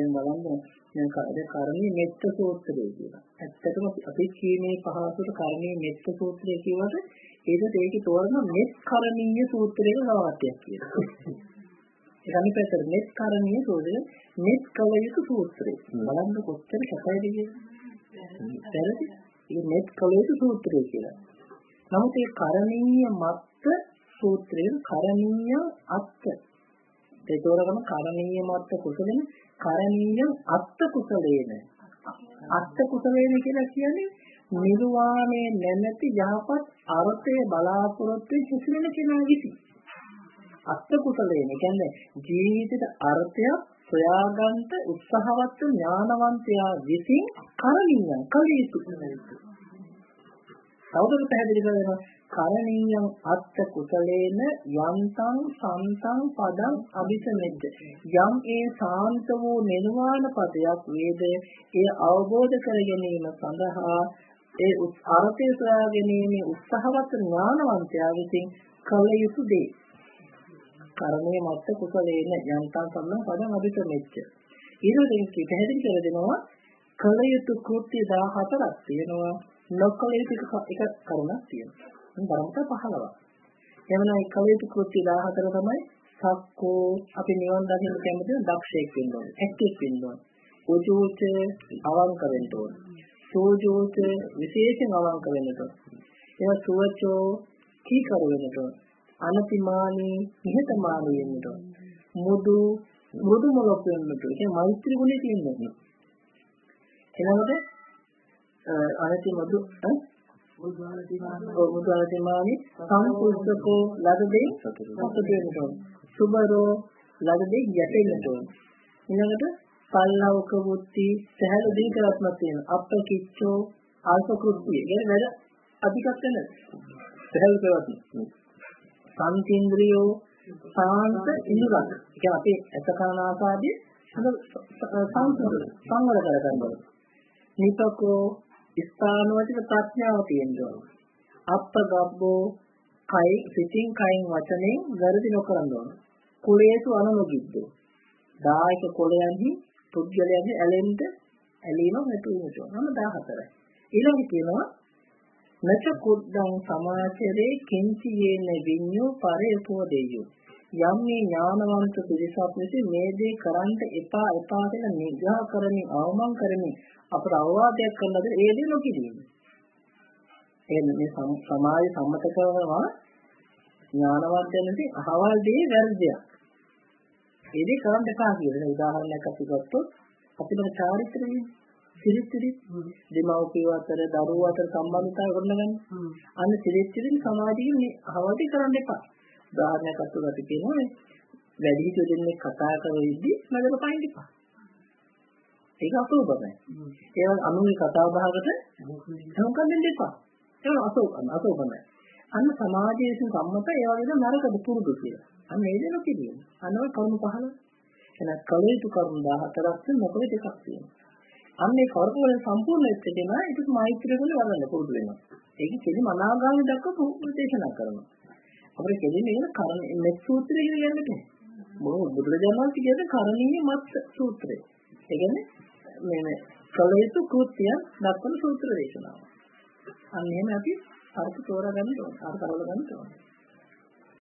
දැන් බලන්න දැන් කර්මයේ මෙත්ත සූත්‍රය කියලා. ඇත්තටම අපි කීමේ පහසුට කර්මයේ මෙත්ත සූත්‍රය කියවට ඒකට ඒකේ තෝරන මෙත් කරණීය සූත්‍රයක නවාටයක් කියලා. ඒක අනිත් පැත්තට මෙත් කරණීය සූත්‍රය මෙත් කල යුතු සූත්‍රය. බලන්න කොච්චර කැපයිද කියන්නේ. වැරදි. ඒක මෙත් කල යුතු සූත්‍රය කියලා. නමුත් ඒ කරණීය මත්ත සූත්‍රයෙන් කරණීය අත්ත ඒතොරගම කරණීය මත්ත කුසලෙන කරණීය අත්ත කුසලේන. අත්ත කුසලේන කියලා කියන්නේ නිර්වාණය නැමැති යහපත් අර්ථය බලාපොරොත්තු හිසිරෙන කෙනා විසින් අත්ත කුසලේන. කියන්නේ ජීවිතේට අර්ථයක් සොයාගන්න උත්සාහවත් ඥානවන්තයා විසින් කරණීය කලයුතු තවදුරටත් පැහැදිලි කරනවා කරණීයං අත්ත කුසලේන යන්තං සන්තං පදං අபிසමෙද්ද යම් ඒ සාන්ත වූ නිර්වාණ පදයක් වේද ඒ අවබෝධ කර ගැනීම සඳහා ඒ අර්ථය සොයා ගැනීමේ උත්සාහවත් ඥානවන්තයා විසින් කල යුතු දේ. කරණීය මත්ත කුසලේන යන්තං සම්මන් පදං අபிසමෙද්ද ඊළඟට පැහැදිලි කර දෙනවා කල යුතු කෘත්‍ය 14ක් තියෙනවා. නොකල යුතු එක කරුණක් තියෙනවා ධර්මතා 15ක්. එවනම් ඒ කලිත කෘත්‍ය 14 තමයි සක්කෝ අපි නිවන් දකින්න කැමති දක්ෂයෙක් වෙන්න ඕනේ. ඇක්ටිව් වෙන්න ඕනේ. උජෝච අවංක වෙන්න ඕනේ. සෝජෝච විශේෂයෙන් අවංක වෙන්න ඕනේ. එයා සුවචෝ කීකර වෙන්න ඕනේ. අනතිමානී නිහතමානී වෙන්න ඕනේ. මුදු මුදු මොලොක් වෙන්න ඕනේ. ඒ මෛත්‍රී ගුණය තියෙනවා. ඊළඟට අනති මුදු බුදුආලතිමානි සම්පුස්සකෝ ලදදේ සතුට වෙනවා. සුබරෝ ලදදේ යැපෙන්නට. ඊළඟට පල්ලවක බුද්ධි සහැල දීකරත්මක් තියෙනවා. අප්පකිච්චෝ ආල්පකෘත්‍ය. කියන වැඩ අධිකක් වෙන. සහැල් ප්‍රවත්න. සම්තින්ද්‍රියෝ සාන්ත ඉඳුරක්. ඒ අපේ අසකනාසාදී සංවර කරගන්නවා. නිපකෝ ස්ථානවලට ප්‍රඥාව තියෙනවා. අප්පගබ්බෝ කයි සිතින් කයින් වචනෙන් වැරදි නොකරන ඕන. කුලේසු අනුමගිද්දෝ. දායක කුලයන්හි පුද්ගලයන්හි ඇලෙන්න ඇලීම නැතු වෙනට ඕන. 14යි. ඊළඟ කියනවා නච කුද්දං සමාචරේ කිංචි යේන විඤ්ඤෝ පරේපෝ දෙයෝ. යම් මේ ඥානවන්ත පිරිසක් විසින් මේ දේ කරන්න එපා එපා කියලා නිග්‍රහ කරමින් අවමන් කරමින් අපට අවවාදයක් කරනද ඒ දේ නොකිරීම. එහෙනම් මේ සමාජ සම්මත කරනවා ඥානවත් දැනටි අහවල් දේ වැරදියක්. ඒ දේ කරන්න එපා කියලා. උදාහරණයක් අපි ගත්තොත් අපිට චාරිත්‍රයේ සිරිත්‍රි දෙමව්පිය අතර දරුවෝ අතර සම්බන්ධතාවය ගොඩනගන්න. අන්න සිරිත්‍රි සමාජයේ මේ අහවල් දේ කරන්න එපා. උදාහරණයක් අත්දැක තියෙනවා වැඩි හිටියෝ දෙන්නේ කතා කරෙද්දි මගට පයින් ඉපා. ඒක අසෝබයි. ඒක අනුගේ කතා බහකට සමකම් දෙන්න එපා. ඒක අසෝබන අසෝබනයි. අන්න සමාජයේ සම්මත ඒ වගේ නරකද පුරුදු කියලා. අන්න ඒ දෙන පිළිගන්න. අන්න ඔය කරුණු පහල එන කලේතු කරුණු 14ක් මොකද දෙකක් තියෙනවා. අන්න ඒ කරුණු වල සම්පූර්ණ එක්කදීම ඒක මෛත්‍රිය වල වරන්න පුරුදු වෙනවා. ඒක කෙලි මනාගාමී දක්ව දේශනා කරනවා. අපිට කෙලින්නේ ඒක කරණ මෙත් සූත්‍රය කියලා කියන්නේ. මොකද බුදුරජාණන් වහන්සේ කියන්නේ කරණීය මත් සූත්‍රය. ඒ කියන්නේ මේ මේ කලේතු කෘත්‍ය දක්වන සූත්‍ර දේශනාව. අන්න එහෙම අපි අර්ථ තෝරා ගන්න ඕනේ. අර්ථ කරලා ගන්න ඕනේ.